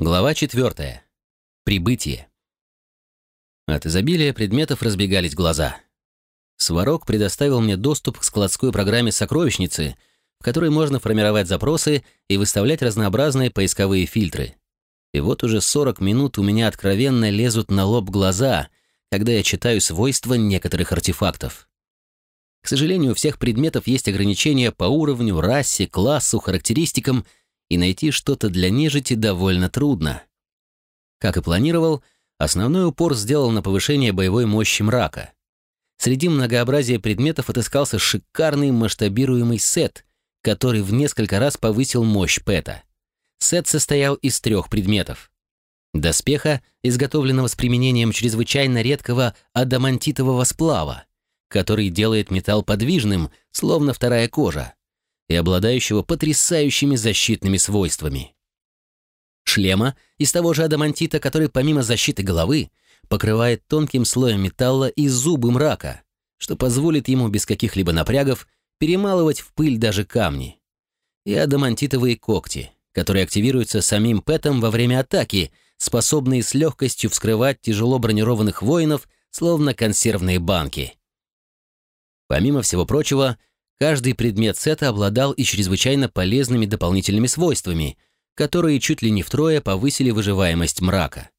Глава 4. Прибытие. От изобилия предметов разбегались глаза. Сварог предоставил мне доступ к складской программе сокровищницы, в которой можно формировать запросы и выставлять разнообразные поисковые фильтры. И вот уже 40 минут у меня откровенно лезут на лоб глаза, когда я читаю свойства некоторых артефактов. К сожалению, у всех предметов есть ограничения по уровню, расе, классу, характеристикам — и найти что-то для нежити довольно трудно. Как и планировал, основной упор сделал на повышение боевой мощи мрака. Среди многообразия предметов отыскался шикарный масштабируемый сет, который в несколько раз повысил мощь Пэта. Сет состоял из трех предметов. Доспеха, изготовленного с применением чрезвычайно редкого адамантитового сплава, который делает металл подвижным, словно вторая кожа, и обладающего потрясающими защитными свойствами. Шлема из того же адамантита, который помимо защиты головы покрывает тонким слоем металла и зубы мрака, что позволит ему без каких-либо напрягов перемалывать в пыль даже камни. И адамантитовые когти, которые активируются самим Пэтом во время атаки, способные с легкостью вскрывать тяжело бронированных воинов, словно консервные банки. Помимо всего прочего, Каждый предмет сета обладал и чрезвычайно полезными дополнительными свойствами, которые чуть ли не втрое повысили выживаемость мрака.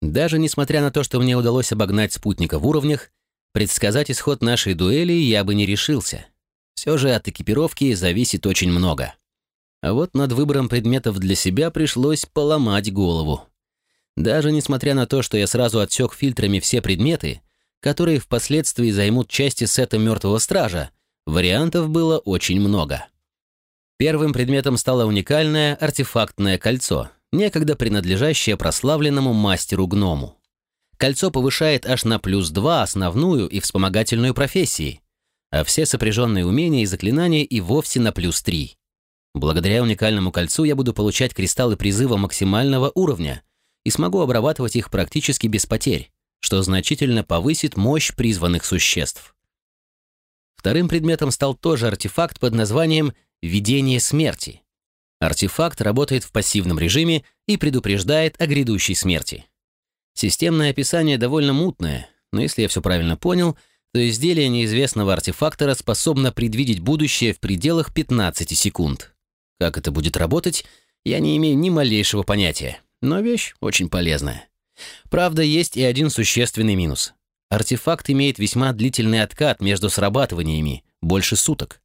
Даже несмотря на то, что мне удалось обогнать спутника в уровнях, предсказать исход нашей дуэли я бы не решился. Все же от экипировки зависит очень много. А вот над выбором предметов для себя пришлось поломать голову. Даже несмотря на то, что я сразу отсек фильтрами все предметы, которые впоследствии займут части сета мертвого стража, Вариантов было очень много. Первым предметом стало уникальное артефактное кольцо, некогда принадлежащее прославленному мастеру-гному. Кольцо повышает аж на плюс 2 основную и вспомогательную профессии, а все сопряженные умения и заклинания и вовсе на плюс 3. Благодаря уникальному кольцу я буду получать кристаллы призыва максимального уровня и смогу обрабатывать их практически без потерь, что значительно повысит мощь призванных существ. Вторым предметом стал тоже артефакт под названием «Видение смерти». Артефакт работает в пассивном режиме и предупреждает о грядущей смерти. Системное описание довольно мутное, но если я все правильно понял, то изделие неизвестного артефактора способно предвидеть будущее в пределах 15 секунд. Как это будет работать, я не имею ни малейшего понятия, но вещь очень полезная. Правда, есть и один существенный минус. Артефакт имеет весьма длительный откат между срабатываниями, больше суток.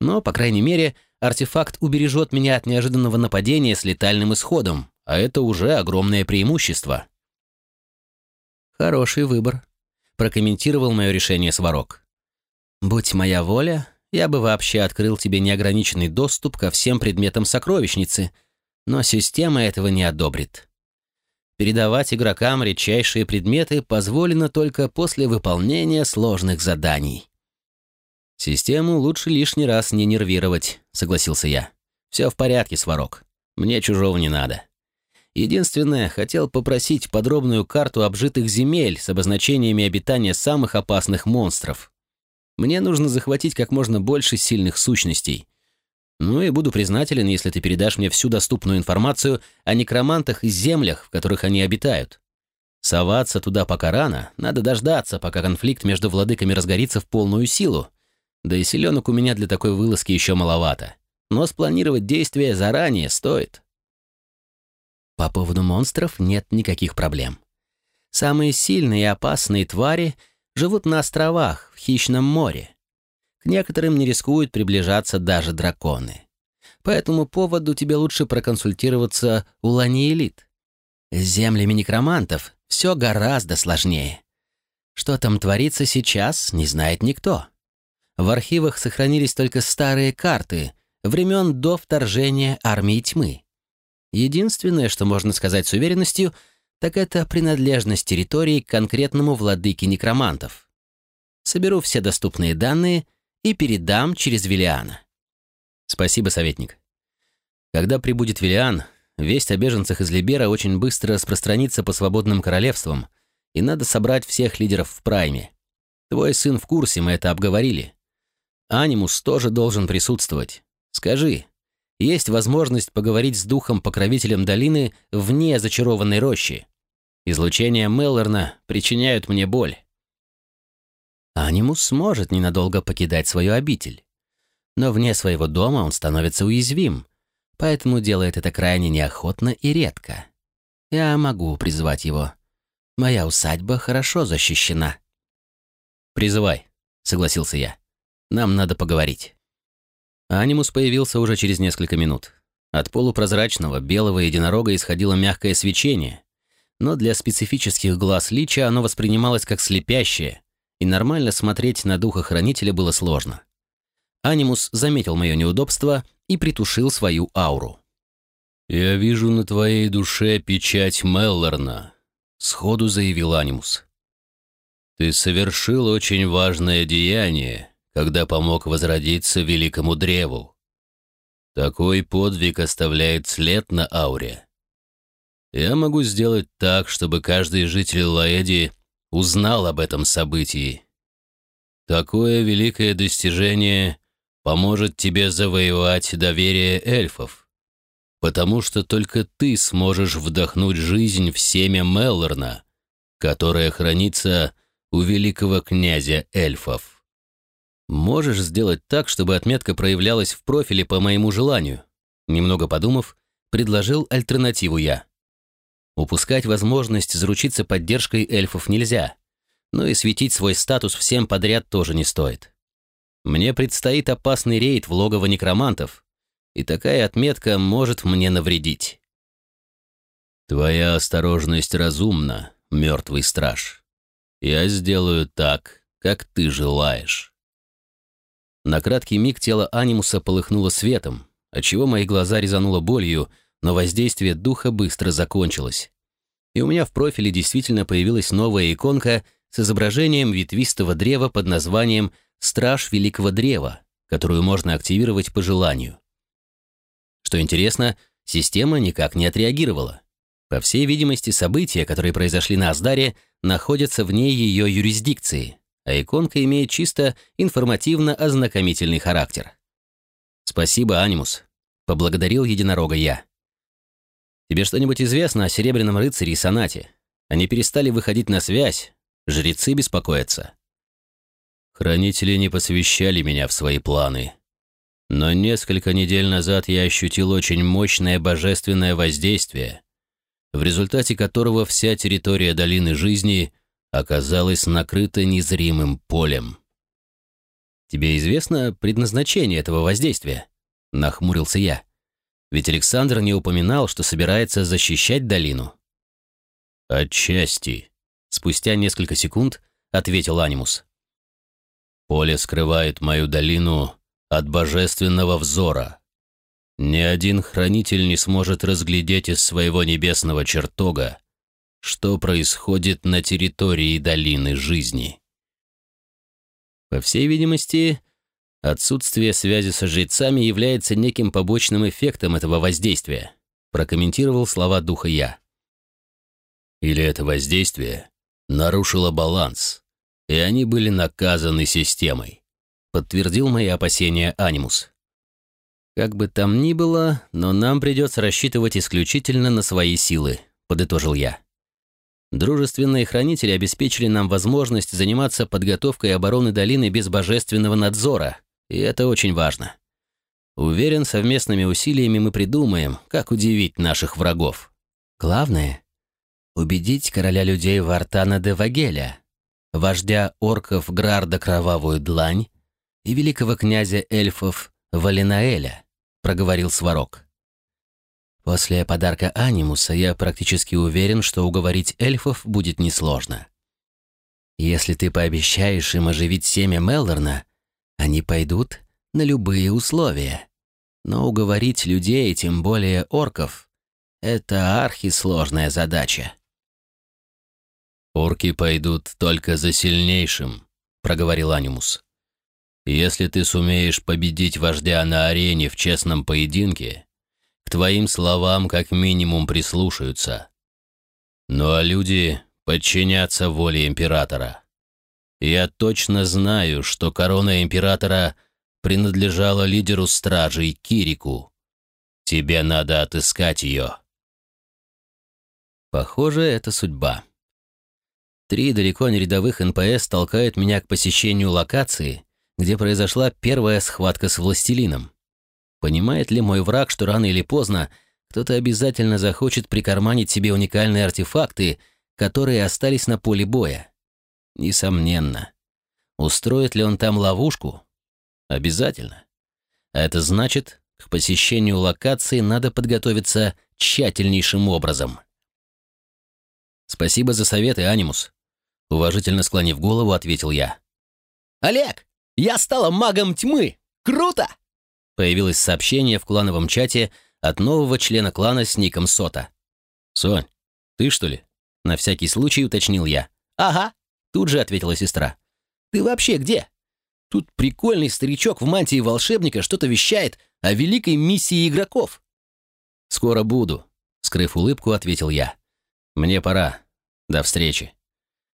Но, по крайней мере, артефакт убережет меня от неожиданного нападения с летальным исходом, а это уже огромное преимущество. «Хороший выбор», — прокомментировал мое решение Сварог. «Будь моя воля, я бы вообще открыл тебе неограниченный доступ ко всем предметам сокровищницы, но система этого не одобрит. Передавать игрокам редчайшие предметы позволено только после выполнения сложных заданий. «Систему лучше лишний раз не нервировать», — согласился я. «Все в порядке, Сварог. Мне чужого не надо. Единственное, хотел попросить подробную карту обжитых земель с обозначениями обитания самых опасных монстров. Мне нужно захватить как можно больше сильных сущностей, ну и буду признателен, если ты передашь мне всю доступную информацию о некромантах и землях, в которых они обитают. Соваться туда пока рано, надо дождаться, пока конфликт между владыками разгорится в полную силу. Да и селенок у меня для такой вылазки еще маловато. Но спланировать действия заранее стоит. По поводу монстров нет никаких проблем. Самые сильные и опасные твари живут на островах в хищном море. К некоторым не рискуют приближаться даже драконы. По этому поводу тебе лучше проконсультироваться у Лани Элит. С землями некромантов все гораздо сложнее. Что там творится сейчас, не знает никто. В архивах сохранились только старые карты времен до вторжения армии тьмы. Единственное, что можно сказать с уверенностью, так это принадлежность территории к конкретному владыке некромантов. Соберу все доступные данные и передам через Виллиана. Спасибо, советник. Когда прибудет Виллиан, весть о беженцах из Либера очень быстро распространится по свободным королевствам, и надо собрать всех лидеров в прайме. Твой сын в курсе, мы это обговорили. Анимус тоже должен присутствовать. Скажи, есть возможность поговорить с духом-покровителем долины вне зачарованной рощи. Излучения Меллорна причиняют мне боль. Анимус сможет ненадолго покидать свою обитель. Но вне своего дома он становится уязвим, поэтому делает это крайне неохотно и редко. Я могу призвать его. Моя усадьба хорошо защищена. «Призывай», — согласился я. «Нам надо поговорить». Анимус появился уже через несколько минут. От полупрозрачного белого единорога исходило мягкое свечение, но для специфических глаз лича оно воспринималось как слепящее, и нормально смотреть на духа-хранителя было сложно. Анимус заметил мое неудобство и притушил свою ауру. «Я вижу на твоей душе печать Меллорна», — сходу заявил Анимус. «Ты совершил очень важное деяние, когда помог возродиться великому древу. Такой подвиг оставляет след на ауре. Я могу сделать так, чтобы каждый житель Лаэди узнал об этом событии. Такое великое достижение поможет тебе завоевать доверие эльфов, потому что только ты сможешь вдохнуть жизнь в семя Меллорна, которое хранится у великого князя эльфов. Можешь сделать так, чтобы отметка проявлялась в профиле по моему желанию? Немного подумав, предложил альтернативу я. Упускать возможность заручиться поддержкой эльфов нельзя, но и светить свой статус всем подряд тоже не стоит. Мне предстоит опасный рейд в логово некромантов, и такая отметка может мне навредить. Твоя осторожность разумна, мертвый страж. Я сделаю так, как ты желаешь. На краткий миг тело анимуса полыхнуло светом, отчего мои глаза резануло болью, но воздействие духа быстро закончилось. И у меня в профиле действительно появилась новая иконка с изображением ветвистого древа под названием «Страж Великого Древа», которую можно активировать по желанию. Что интересно, система никак не отреагировала. По всей видимости, события, которые произошли на Аздаре, находятся вне ее юрисдикции а иконка имеет чисто информативно-ознакомительный характер. «Спасибо, Анимус», — поблагодарил единорога я. «Тебе что-нибудь известно о Серебряном рыцаре и Сонате? Они перестали выходить на связь, жрецы беспокоятся». Хранители не посвящали меня в свои планы. Но несколько недель назад я ощутил очень мощное божественное воздействие, в результате которого вся территория Долины Жизни оказалась накрыта незримым полем. «Тебе известно предназначение этого воздействия?» — нахмурился я. «Ведь Александр не упоминал, что собирается защищать долину». «Отчасти», — спустя несколько секунд ответил Анимус. «Поле скрывает мою долину от божественного взора. Ни один хранитель не сможет разглядеть из своего небесного чертога что происходит на территории долины жизни. По всей видимости, отсутствие связи со жрецами является неким побочным эффектом этого воздействия, прокомментировал слова духа я. Или это воздействие нарушило баланс, и они были наказаны системой, подтвердил мои опасения Анимус. Как бы там ни было, но нам придется рассчитывать исключительно на свои силы, подытожил я. Дружественные хранители обеспечили нам возможность заниматься подготовкой обороны долины без божественного надзора, и это очень важно. Уверен, совместными усилиями мы придумаем, как удивить наших врагов. Главное — убедить короля людей Вартана де Вагеля, вождя орков Грарда Кровавую Длань и великого князя эльфов Валинаэля, проговорил Сварог. После подарка Анимуса я практически уверен, что уговорить эльфов будет несложно. Если ты пообещаешь им оживить семя Меллорна, они пойдут на любые условия. Но уговорить людей, тем более орков, это архисложная задача. «Орки пойдут только за сильнейшим», — проговорил Анимус. «Если ты сумеешь победить вождя на арене в честном поединке, к твоим словам как минимум прислушаются. Ну а люди подчинятся воле императора. Я точно знаю, что корона императора принадлежала лидеру стражей Кирику, Тебе надо отыскать ее. Похоже, это судьба. Три далеко не рядовых НПС толкают меня к посещению локации, где произошла первая схватка с властелином. Понимает ли мой враг, что рано или поздно кто-то обязательно захочет прикарманить себе уникальные артефакты, которые остались на поле боя? Несомненно. Устроит ли он там ловушку? Обязательно. А это значит, к посещению локации надо подготовиться тщательнейшим образом. «Спасибо за советы, Анимус», — уважительно склонив голову, ответил я. «Олег, я стала магом тьмы! Круто!» Появилось сообщение в клановом чате от нового члена клана с ником Сота. «Сонь, ты что ли?» — на всякий случай уточнил я. «Ага», — тут же ответила сестра. «Ты вообще где?» Тут прикольный старичок в мантии волшебника что-то вещает о великой миссии игроков. «Скоро буду», — скрыв улыбку, ответил я. «Мне пора. До встречи.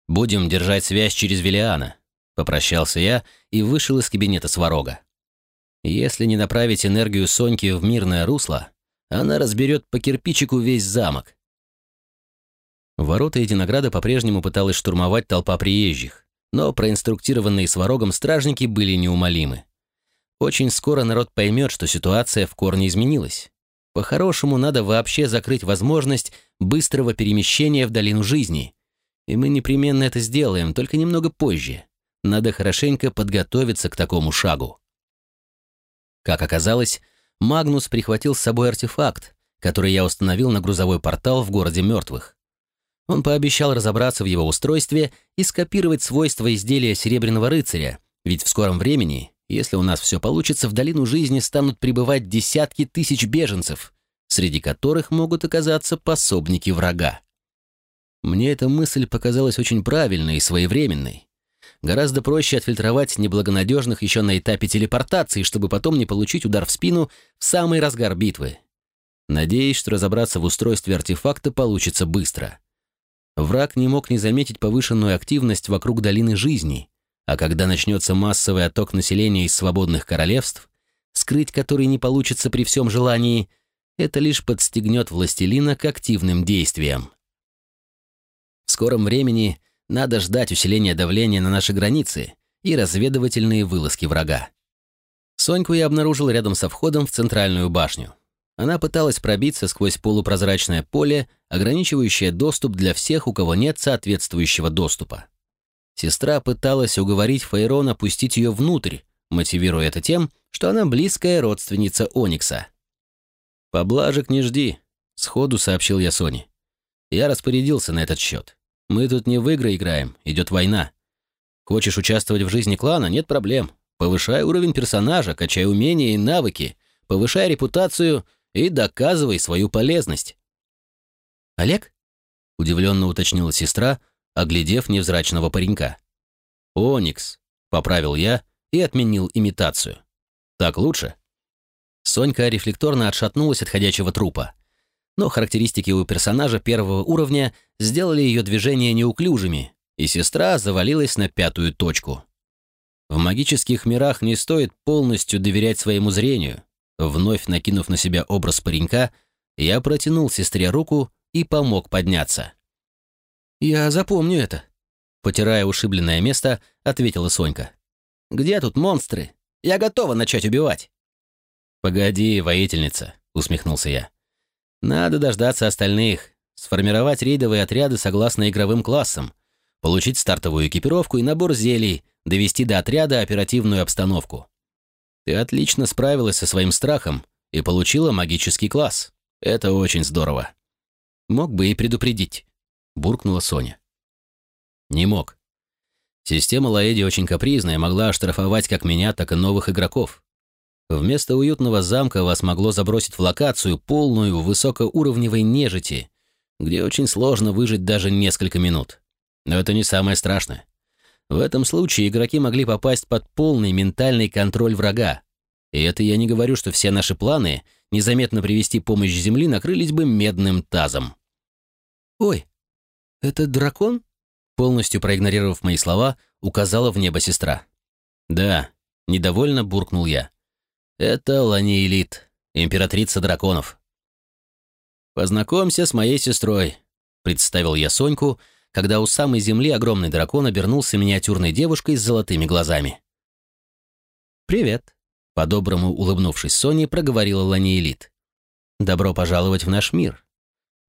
Будем держать связь через Велиана», — попрощался я и вышел из кабинета Сварога. Если не направить энергию Соньки в мирное русло, она разберет по кирпичику весь замок. Ворота Единограда по-прежнему пыталась штурмовать толпа приезжих но проинструктированные сварогом стражники были неумолимы. Очень скоро народ поймет, что ситуация в корне изменилась. По-хорошему, надо вообще закрыть возможность быстрого перемещения в долину жизни. И мы непременно это сделаем, только немного позже. Надо хорошенько подготовиться к такому шагу. Как оказалось, Магнус прихватил с собой артефакт, который я установил на грузовой портал в городе мертвых. Он пообещал разобраться в его устройстве и скопировать свойства изделия Серебряного рыцаря, ведь в скором времени, если у нас все получится, в долину жизни станут прибывать десятки тысяч беженцев, среди которых могут оказаться пособники врага. Мне эта мысль показалась очень правильной и своевременной. Гораздо проще отфильтровать неблагонадежных еще на этапе телепортации, чтобы потом не получить удар в спину в самый разгар битвы. Надеюсь, что разобраться в устройстве артефакта получится быстро. Враг не мог не заметить повышенную активность вокруг долины жизни, а когда начнется массовый отток населения из свободных королевств, скрыть который не получится при всем желании, это лишь подстегнет властелина к активным действиям. В скором времени надо ждать усиления давления на наши границы и разведывательные вылазки врага. Соньку я обнаружил рядом со входом в центральную башню. Она пыталась пробиться сквозь полупрозрачное поле, ограничивающее доступ для всех, у кого нет соответствующего доступа. Сестра пыталась уговорить Фейрона пустить ее внутрь, мотивируя это тем, что она близкая родственница Оникса. «Поблажек не жди», — сходу сообщил я Соне. «Я распорядился на этот счет. Мы тут не в игры играем, идет война. Хочешь участвовать в жизни клана? Нет проблем. Повышай уровень персонажа, качай умения и навыки, повышай репутацию — и доказывай свою полезность». «Олег?» — удивленно уточнила сестра, оглядев невзрачного паренька. «Оникс», — поправил я и отменил имитацию. «Так лучше?» Сонька рефлекторно отшатнулась от ходячего трупа. Но характеристики у персонажа первого уровня сделали ее движения неуклюжими, и сестра завалилась на пятую точку. В магических мирах не стоит полностью доверять своему зрению. Вновь накинув на себя образ паренька, я протянул сестре руку и помог подняться. «Я запомню это», — потирая ушибленное место, ответила Сонька. «Где тут монстры? Я готова начать убивать». «Погоди, воительница», — усмехнулся я. «Надо дождаться остальных, сформировать рейдовые отряды согласно игровым классам, получить стартовую экипировку и набор зелий, довести до отряда оперативную обстановку. Ты отлично справилась со своим страхом и получила магический класс. Это очень здорово. Мог бы и предупредить, буркнула Соня. Не мог. Система Лаэди очень капризная, могла оштрафовать как меня, так и новых игроков. Вместо уютного замка вас могло забросить в локацию, полную высокоуровневой нежити, где очень сложно выжить даже несколько минут. Но это не самое страшное. В этом случае игроки могли попасть под полный ментальный контроль врага. И это я не говорю, что все наши планы незаметно привести помощь Земли накрылись бы медным тазом. «Ой, это дракон?» Полностью проигнорировав мои слова, указала в небо сестра. «Да», — недовольно буркнул я. «Это ланиэлит, императрица драконов. «Познакомься с моей сестрой», — представил я Соньку, когда у самой земли огромный дракон обернулся миниатюрной девушкой с золотыми глазами. «Привет», — по-доброму улыбнувшись Соне, проговорила Ланиэлит. «Добро пожаловать в наш мир.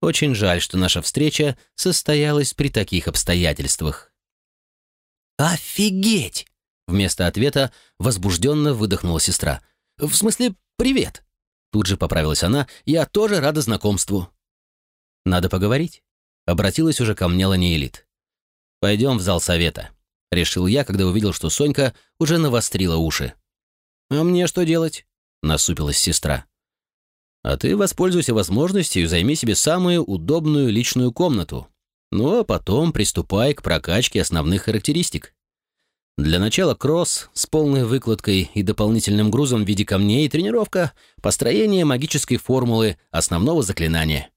Очень жаль, что наша встреча состоялась при таких обстоятельствах». «Офигеть!» Вместо ответа возбужденно выдохнула сестра. «В смысле, привет!» Тут же поправилась она. «Я тоже рада знакомству». «Надо поговорить?» Обратилась уже ко мне Ланиэлит. «Пойдем в зал совета», — решил я, когда увидел, что Сонька уже навострила уши. «А мне что делать?» — насупилась сестра. «А ты воспользуйся возможностью и займи себе самую удобную личную комнату. Ну а потом приступай к прокачке основных характеристик. Для начала кросс с полной выкладкой и дополнительным грузом в виде камней и тренировка, построение магической формулы основного заклинания.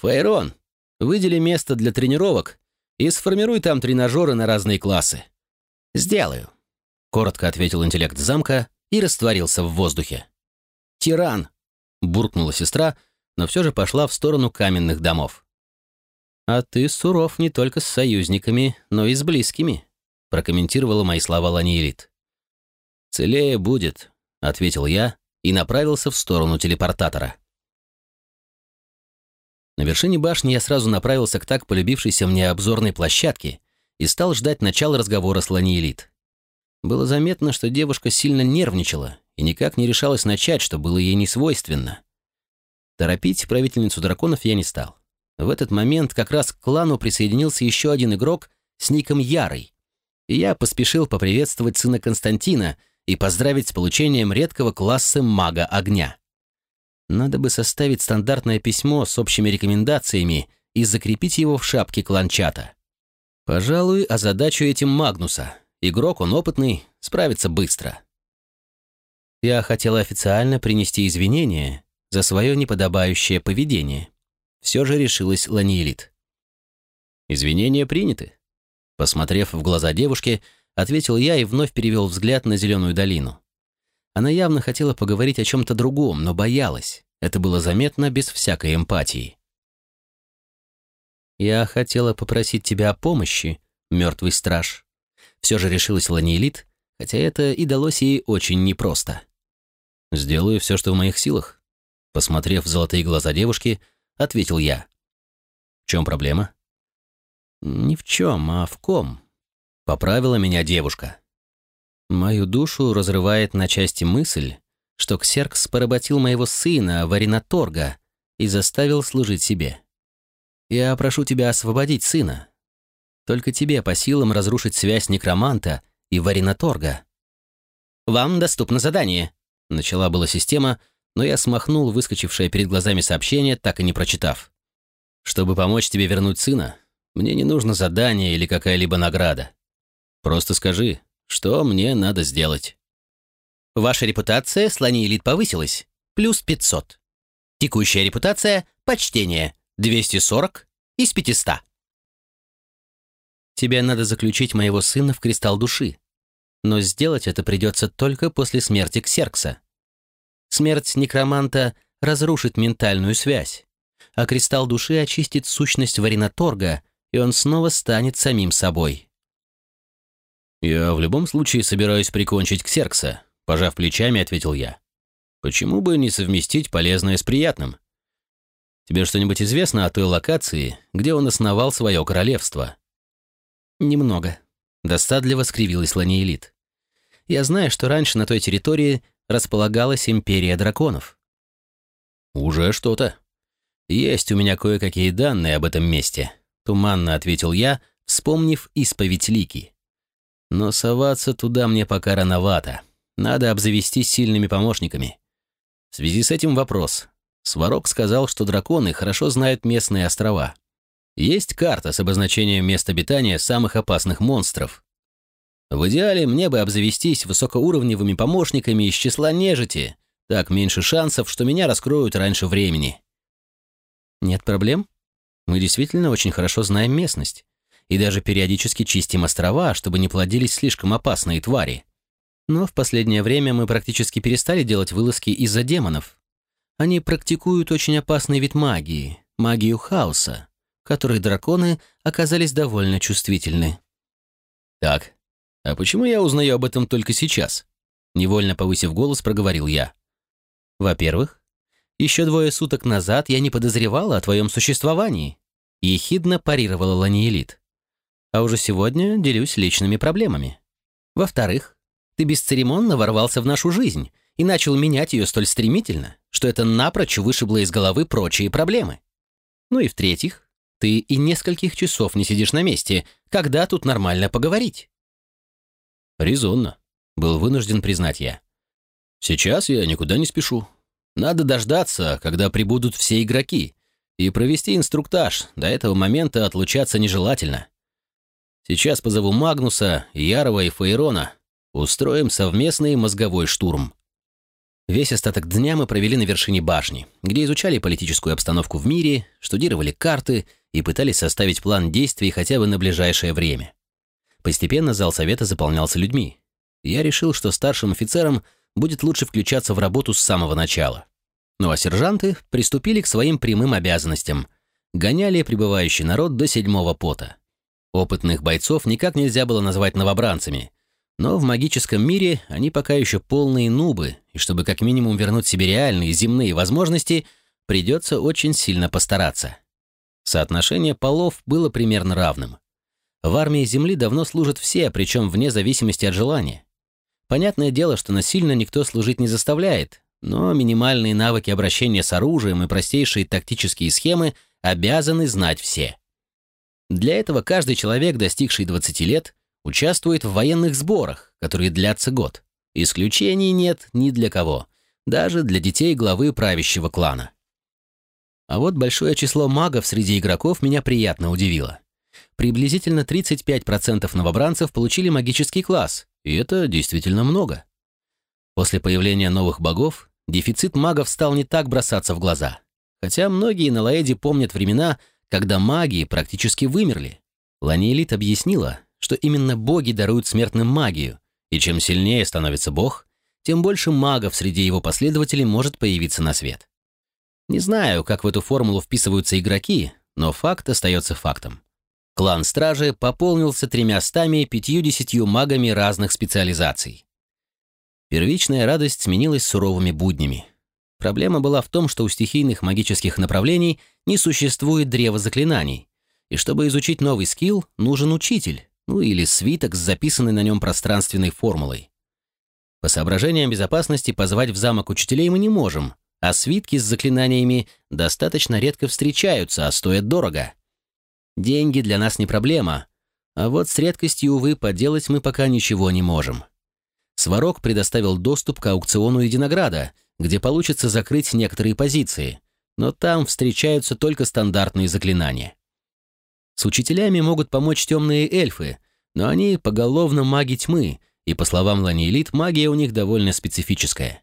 Фейрон, выдели место для тренировок и сформируй там тренажеры на разные классы. Сделаю, коротко ответил интеллект замка и растворился в воздухе. «Тиран!» — буркнула сестра, но все же пошла в сторону каменных домов. «А ты суров не только с союзниками, но и с близкими», — прокомментировала мои слова Ланиэлит. «Целее будет», — ответил я и направился в сторону телепортатора. На вершине башни я сразу направился к так полюбившейся мне обзорной площадке и стал ждать начала разговора с Ланиэлит. Было заметно, что девушка сильно нервничала и никак не решалась начать, что было ей не свойственно. Торопить правительницу драконов я не стал. В этот момент как раз к клану присоединился еще один игрок с ником Ярый, и я поспешил поприветствовать сына Константина и поздравить с получением редкого класса мага огня. Надо бы составить стандартное письмо с общими рекомендациями и закрепить его в шапке кланчата. Пожалуй, озадачу этим Магнуса — Игрок, он опытный, справится быстро. Я хотела официально принести извинения за свое неподобающее поведение. Все же решилась Ланиэлит. Извинения приняты. Посмотрев в глаза девушки, ответил я и вновь перевел взгляд на зеленую долину. Она явно хотела поговорить о чем-то другом, но боялась. Это было заметно без всякой эмпатии. «Я хотела попросить тебя о помощи, мертвый страж», все же решилась Ланиэлит, хотя это и далось ей очень непросто. «Сделаю все, что в моих силах», — посмотрев в золотые глаза девушки, ответил я. «В чем проблема?» «Ни в чем, а в ком», — поправила меня девушка. Мою душу разрывает на части мысль, что Ксеркс поработил моего сына, Варинаторга, и заставил служить себе. Я прошу тебя освободить сына, только тебе по силам разрушить связь некроманта и варинаторга. «Вам доступно задание», — начала была система, но я смахнул выскочившее перед глазами сообщение, так и не прочитав. «Чтобы помочь тебе вернуть сына, мне не нужно задание или какая-либо награда. Просто скажи, что мне надо сделать». Ваша репутация слони элит повысилась. Плюс 500. Текущая репутация – почтение. 240 из 500. Тебе надо заключить моего сына в кристалл души. Но сделать это придется только после смерти Ксеркса. Смерть некроманта разрушит ментальную связь, а кристалл души очистит сущность Варинаторга, и он снова станет самим собой. «Я в любом случае собираюсь прикончить Ксеркса», — пожав плечами, ответил я. «Почему бы не совместить полезное с приятным? Тебе что-нибудь известно о той локации, где он основал свое королевство?» «Немного», — достадливо скривилась Ланиэлит. «Я знаю, что раньше на той территории располагалась империя драконов». «Уже что-то. Есть у меня кое-какие данные об этом месте», — туманно ответил я, вспомнив исповедь Лики. «Но соваться туда мне пока рановато. Надо обзавестись сильными помощниками. В связи с этим вопрос. Сварог сказал, что драконы хорошо знают местные острова. Есть карта с обозначением мест обитания самых опасных монстров. В идеале мне бы обзавестись высокоуровневыми помощниками из числа нежити, так меньше шансов, что меня раскроют раньше времени. Нет проблем. Мы действительно очень хорошо знаем местность. И даже периодически чистим острова, чтобы не плодились слишком опасные твари. Но в последнее время мы практически перестали делать вылазки из-за демонов. Они практикуют очень опасный вид магии, магию хаоса, которой драконы оказались довольно чувствительны. Так, а почему я узнаю об этом только сейчас? Невольно повысив голос, проговорил я. Во-первых, еще двое суток назад я не подозревала о твоем существовании. Ехидно парировала Ланиэлит. А уже сегодня делюсь личными проблемами. Во-вторых, ты бесцеремонно ворвался в нашу жизнь и начал менять ее столь стремительно, что это напрочь вышибло из головы прочие проблемы. Ну и в-третьих, ты и нескольких часов не сидишь на месте. Когда тут нормально поговорить?» «Резонно», — был вынужден признать я. «Сейчас я никуда не спешу. Надо дождаться, когда прибудут все игроки, и провести инструктаж. До этого момента отлучаться нежелательно. Сейчас позову Магнуса, Ярова и Фаерона. Устроим совместный мозговой штурм». Весь остаток дня мы провели на вершине башни, где изучали политическую обстановку в мире, штудировали карты и пытались составить план действий хотя бы на ближайшее время. Постепенно зал совета заполнялся людьми. Я решил, что старшим офицерам будет лучше включаться в работу с самого начала. Ну а сержанты приступили к своим прямым обязанностям. Гоняли прибывающий народ до седьмого пота. Опытных бойцов никак нельзя было назвать новобранцами, но в магическом мире они пока еще полные нубы, и чтобы как минимум вернуть себе реальные земные возможности, придется очень сильно постараться. Соотношение полов было примерно равным. В армии Земли давно служат все, причем вне зависимости от желания. Понятное дело, что насильно никто служить не заставляет, но минимальные навыки обращения с оружием и простейшие тактические схемы обязаны знать все. Для этого каждый человек, достигший 20 лет, участвует в военных сборах, которые длятся год. Исключений нет ни для кого, даже для детей главы правящего клана. А вот большое число магов среди игроков меня приятно удивило. Приблизительно 35% новобранцев получили магический класс, и это действительно много. После появления новых богов дефицит магов стал не так бросаться в глаза. Хотя многие на Лаэде помнят времена, когда маги практически вымерли. Ланиэлит объяснила, что именно боги даруют смертным магию, и чем сильнее становится бог, тем больше магов среди его последователей может появиться на свет. Не знаю, как в эту формулу вписываются игроки, но факт остается фактом. Клан Стражи пополнился тремя стами пятьюдесятью магами разных специализаций. Первичная радость сменилась суровыми буднями. Проблема была в том, что у стихийных магических направлений не существует древа заклинаний, и чтобы изучить новый скилл, нужен учитель, ну или свиток с записанной на нем пространственной формулой. По соображениям безопасности позвать в замок учителей мы не можем, а свитки с заклинаниями достаточно редко встречаются, а стоят дорого. Деньги для нас не проблема, а вот с редкостью, увы, поделать мы пока ничего не можем. Сварог предоставил доступ к аукциону Единограда, где получится закрыть некоторые позиции, но там встречаются только стандартные заклинания. С учителями могут помочь темные эльфы, но они поголовно маги тьмы, и, по словам Ланиэлит, магия у них довольно специфическая.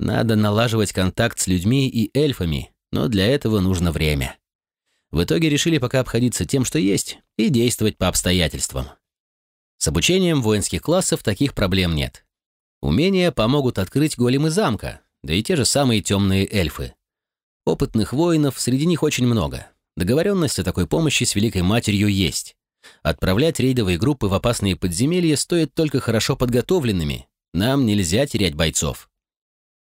Надо налаживать контакт с людьми и эльфами, но для этого нужно время. В итоге решили пока обходиться тем, что есть, и действовать по обстоятельствам. С обучением воинских классов таких проблем нет. Умения помогут открыть големы замка, да и те же самые темные эльфы. Опытных воинов среди них очень много, Договоренность о такой помощи с Великой Матерью есть. Отправлять рейдовые группы в опасные подземелья стоит только хорошо подготовленными. Нам нельзя терять бойцов.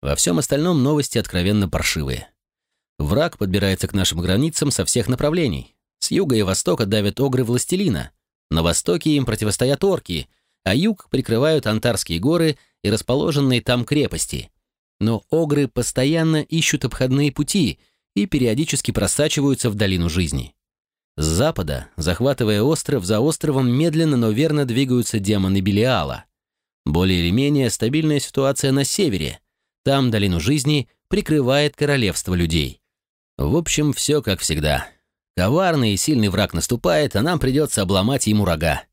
Во всем остальном новости откровенно паршивые. Враг подбирается к нашим границам со всех направлений. С юга и востока давят огры властелина. На востоке им противостоят орки, а юг прикрывают Антарские горы и расположенные там крепости. Но огры постоянно ищут обходные пути — и периодически просачиваются в долину жизни. С запада, захватывая остров, за островом медленно, но верно двигаются демоны Белиала. Более или менее стабильная ситуация на севере. Там долину жизни прикрывает королевство людей. В общем, все как всегда. Коварный и сильный враг наступает, а нам придется обломать ему рога.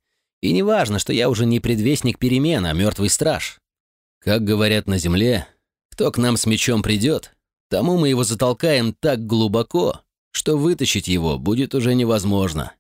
И не важно, что я уже не предвестник перемен, а мертвый страж. Как говорят на земле, кто к нам с мечом придет, Тому мы его затолкаем так глубоко, что вытащить его будет уже невозможно.